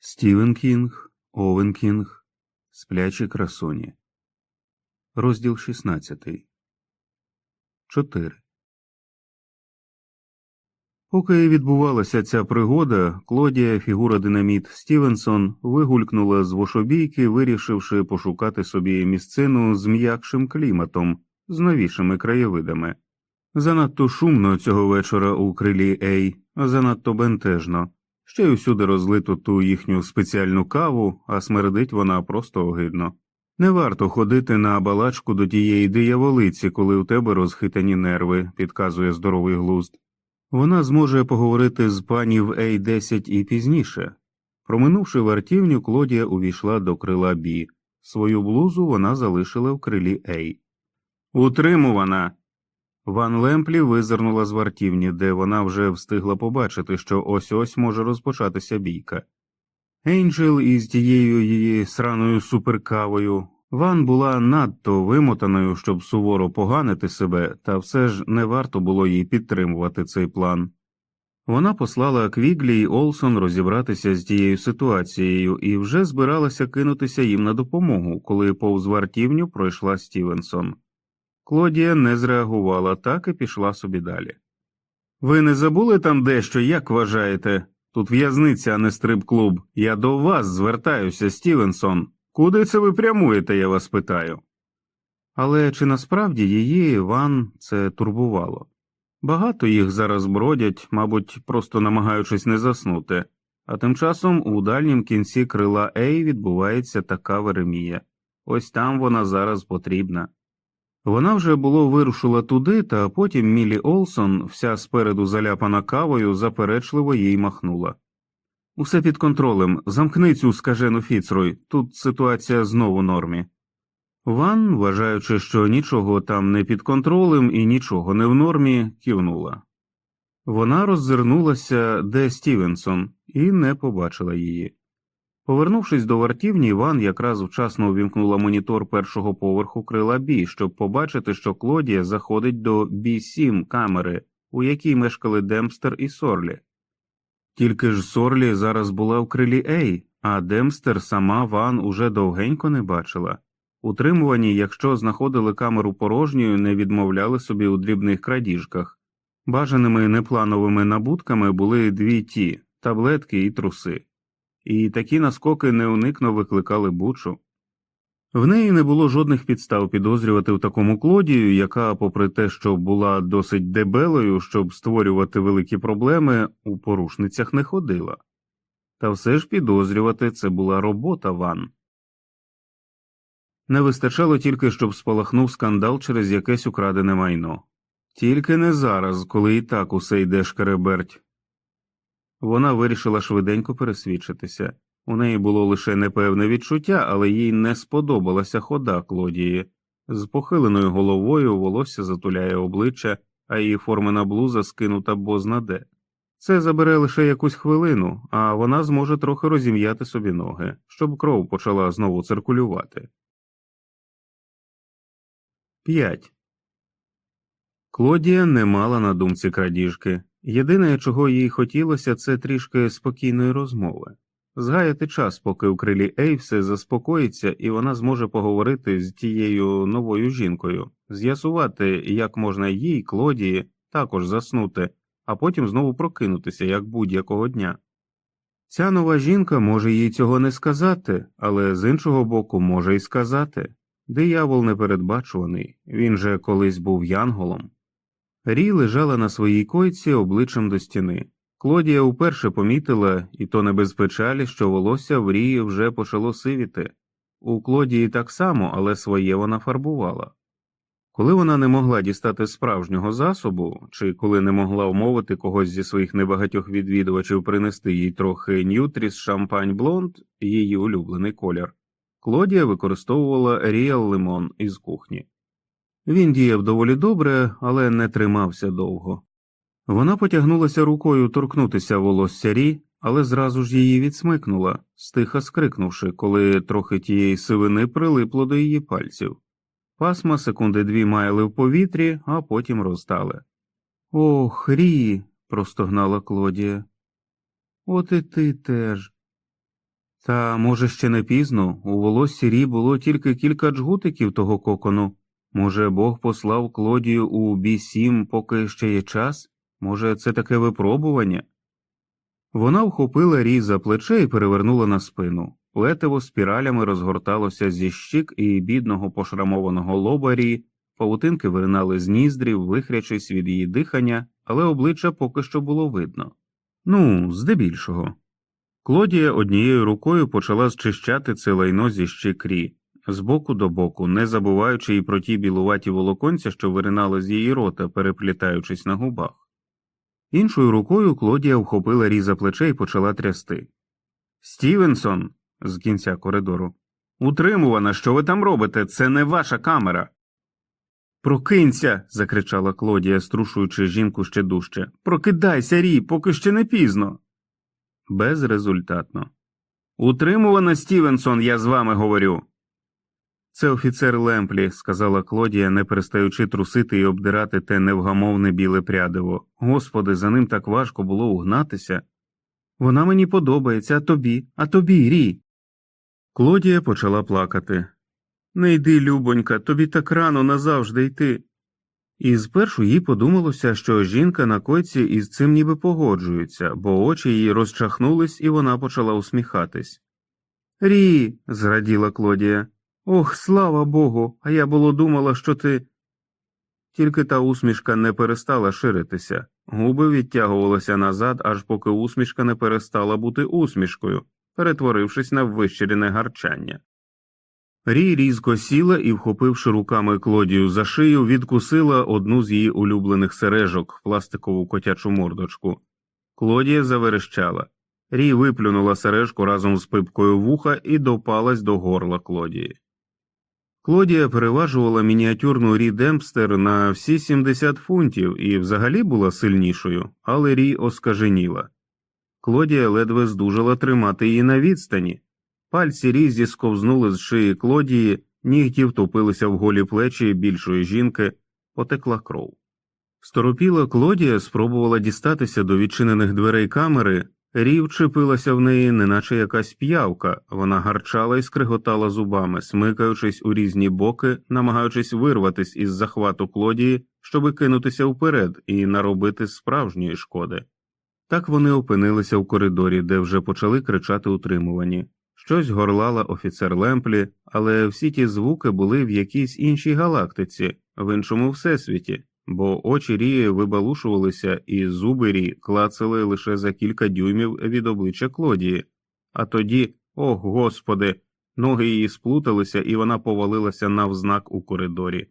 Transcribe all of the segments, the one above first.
Стівен Кінг, Овен Кінг, Сплячі красуні. Розділ 16. 4. Поки відбувалася ця пригода, Клодія, фігура динаміт Стівенсон, вигулькнула з вошобійки, вирішивши пошукати собі місцину з м'якшим кліматом, з новішими краєвидами. Занадто шумно цього вечора у крилі Ей, занадто бентежно. Ще й усюди розлито ту їхню спеціальну каву, а смердить вона просто огидно. Не варто ходити на балачку до тієї дияволиці, коли у тебе розхитані нерви, підказує здоровий глузд. Вона зможе поговорити з панів Ей 10 і пізніше. Проминувши вартівню, Клодія увійшла до крила Бі. Свою блузу вона залишила в крилі Ей. Утримувана. Ван Лемплі визирнула з вартівні, де вона вже встигла побачити, що ось ось може розпочатися бійка. Ейнджел із тією її сраною суперкавою. Ван була надто вимотаною, щоб суворо поганити себе, та все ж не варто було їй підтримувати цей план. Вона послала Квіглі й Олсон розібратися з тією ситуацією і вже збиралася кинутися їм на допомогу, коли повз вартівню пройшла Стівенсон. Клодія не зреагувала так і пішла собі далі. Ви не забули там дещо, як вважаєте? Тут в'язниця, а не стрип-клуб. Я до вас звертаюся, Стівенсон. Куди це ви прямуєте, я вас питаю. Але чи насправді її Іван це турбувало? Багато їх зараз бродять, мабуть, просто намагаючись не заснути, а тим часом у дальнім кінці крила Ей відбувається така Веремія. Ось там вона зараз потрібна. Вона вже було вирушила туди, та потім Мілі Олсон, вся спереду заляпана кавою, заперечливо їй махнула. Усе під контролем, замкни цю скажену Фіцрой, тут ситуація знову нормі. Ван, вважаючи, що нічого там не під контролем і нічого не в нормі, кивнула. Вона роззирнулася, де Стівенсон, і не побачила її. Повернувшись до вартівні, Іван якраз вчасно увімкнула монітор першого поверху крила Бі, щоб побачити, що Клодія заходить до Бі 7 камери, у якій мешкали Демстер і Сорлі. Тільки ж Сорлі зараз була в крилі A, а Демпстер сама Ван уже довгенько не бачила. Утримувані, якщо знаходили камеру порожньою, не відмовляли собі у дрібних крадіжках. Бажаними неплановими набутками були дві ті таблетки і труси і такі наскоки неуникненно викликали бучу. В неї не було жодних підстав підозрювати в такому Клодію, яка, попри те, що була досить дебелою, щоб створювати великі проблеми, у порушницях не ходила. Та все ж підозрювати це була робота Ван. Не вистачало тільки, щоб спалахнув скандал через якесь украдене майно. Тільки не зараз, коли і так усе йде шкереберть. Вона вирішила швиденько пересвідчитися. У неї було лише непевне відчуття, але їй не сподобалася хода Клодії. З похиленою головою волосся затуляє обличчя, а її формена блуза скинута бознаде. Це забере лише якусь хвилину, а вона зможе трохи розім'яти собі ноги, щоб кров почала знову циркулювати. 5. Клодія не мала на думці крадіжки. Єдине, чого їй хотілося, це трішки спокійної розмови, згаяти час, поки у крилі Ей все заспокоїться, і вона зможе поговорити з тією новою жінкою, з'ясувати, як можна їй, Клодії, також заснути, а потім знову прокинутися, як будь-якого дня. Ця нова жінка може їй цього не сказати, але з іншого боку може й сказати диявол непередбачуваний, він же колись був янголом. Рі лежала на своїй койці обличчям до стіни. Клодія вперше помітила, і то не без печалі, що волосся в Рії вже почало сивіти. У Клодії так само, але своє вона фарбувала. Коли вона не могла дістати справжнього засобу, чи коли не могла умовити когось зі своїх небагатьох відвідувачів принести їй трохи нютріс шампань блонд, її улюблений колір, Клодія використовувала ріал лимон із кухні. Він діяв доволі добре, але не тримався довго. Вона потягнулася рукою торкнутися волосся Рі, але зразу ж її відсмикнула, стиха скрикнувши, коли трохи тієї сивини прилипло до її пальців. Пасма секунди дві майли в повітрі, а потім розтали. Ох, Рі. простогнала Клодія. От і ти теж. Та, може, ще не пізно, у волоссі Рі було тільки кілька джгутиків того кокону. Може, Бог послав Клодію у бі сім, поки ще є час? Може, це таке випробування? Вона вхопила Рі за плече і перевернула на спину. Плетиво спіралями розгорталося зі щік і бідного пошрамованого лоба Рі, павутинки виринали з ніздрів, вихрячись від її дихання, але обличчя поки що було видно. Ну, здебільшого. Клодія однією рукою почала зчищати це лайно зі щик Рі, з боку до боку, не забуваючи і про ті білуваті волоконця, що виринали з її рота, переплітаючись на губах. Іншою рукою Клодія вхопила Рі за плече і почала трясти. Стівенсон, з кінця коридору. Утримувана, що ви там робите? Це не ваша камера. Прокинься. закричала Клодія, струшуючи жінку ще дужче. Прокидайся, Рі, поки ще не пізно. Безрезультатно. Утримувана, Стівенсон, я з вами говорю. Це офіцер Лемплі, сказала Клодія, не перестаючи трусити і обдирати те невгамовне біле прядиво. Господи, за ним так важко було угнатися. Вона мені подобається, а тобі, а тобі, Рі. Клодія почала плакати. Не йди, любонька, тобі так рано назавжди йти. І спершу їй подумалося, що жінка на койці із цим ніби погоджується, бо очі її розчахнулись, і вона почала усміхатись. Рі, зраділа Клодія. Ох, слава Богу, а я було думала, що ти. Тільки та усмішка не перестала ширитися, губи відтягувалися назад, аж поки усмішка не перестала бути усмішкою, перетворившись на вищерене гарчання. Рі різко сіла і, вхопивши руками Клодію за шию, відкусила одну з її улюблених сережок, пластикову котячу мордочку. Клодія заверещала. Рі виплюнула сережку разом з пипкою вуха і допалась до горла Клодії. Клодія переважувала мініатюрну Рі Демпстер на всі 70 фунтів і взагалі була сильнішою, але Рі оскаженіла. Клодія ледве здужала тримати її на відстані. Пальці Різі сковзнули з шиї Клодії, нігті втопилися в голі плечі більшої жінки, потекла кров. Сторопіла Клодія спробувала дістатися до відчинених дверей камери, Рі вчепилася в неї, неначе якась п'явка, вона гарчала і скриготала зубами, смикаючись у різні боки, намагаючись вирватися із захвату Клодії, щоби кинутися вперед і наробити справжньої шкоди. Так вони опинилися в коридорі, де вже почали кричати утримувані. Щось горлала офіцер Лемплі, але всі ті звуки були в якійсь іншій галактиці, в іншому всесвіті, бо очі Рії вибалушувалися і зуби Рі клацали лише за кілька дюймів від обличчя Клодії, а тоді, о господи, ноги її сплуталися, і вона повалилася навзнак у коридорі,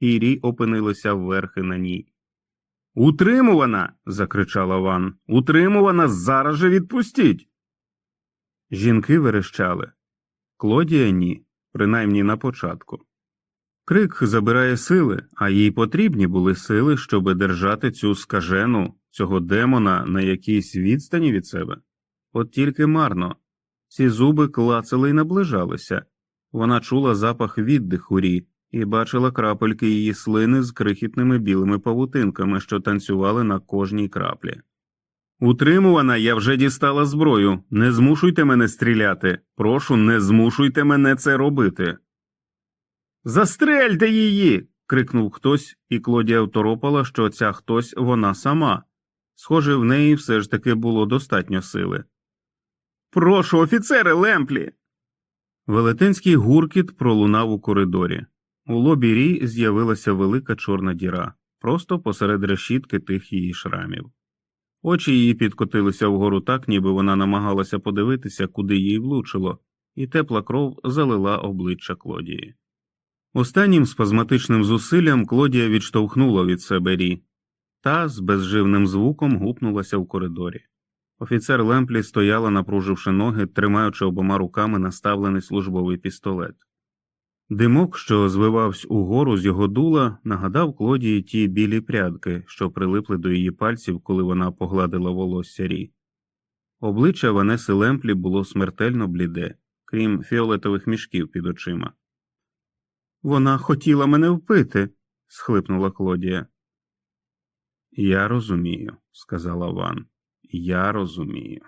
і Рі опинилася вверхи на ній. Утримувана. закричала Ван. Утримувана зараз же відпустіть. Жінки верещали. Клодія ні, принаймні на початку. Крик забирає сили, а їй потрібні були сили, щоб держати цю скажену, цього демона на якійсь відстані від себе. От тільки марно. Ці зуби клацали й наближалися. Вона чула запах віддиху Рі і бачила крапельки її слини з крихітними білими павутинками, що танцювали на кожній краплі. Утримувана, я вже дістала зброю. Не змушуйте мене стріляти. Прошу, не змушуйте мене це робити. Застрельте її. крикнув хтось, і Клодія второпала, що ця хтось вона сама. Схоже, в неї все ж таки було достатньо сили. Прошу, офіцери Лемплі. Велетенський гуркіт пролунав у коридорі. У лобі Рі з'явилася велика чорна діра, просто посеред решітки тих її шрамів. Очі її підкотилися вгору так, ніби вона намагалася подивитися, куди їй влучило, і тепла кров залила обличчя Клодії. Останнім спазматичним зусиллям Клодія відштовхнула від себе Рі, та з безживним звуком гупнулася в коридорі. Офіцер Лемплі стояла, напруживши ноги, тримаючи обома руками наставлений службовий пістолет. Димок, що звивався угору з його дула, нагадав Клодії ті білі прядки, що прилипли до її пальців, коли вона погладила волосся Рі. Обличчя Ванеси Лемплі було смертельно бліде, крім фіолетових мішків під очима. Вона хотіла мене впити, схлипнула Клодія. Я розумію, сказала Ван. Я розумію.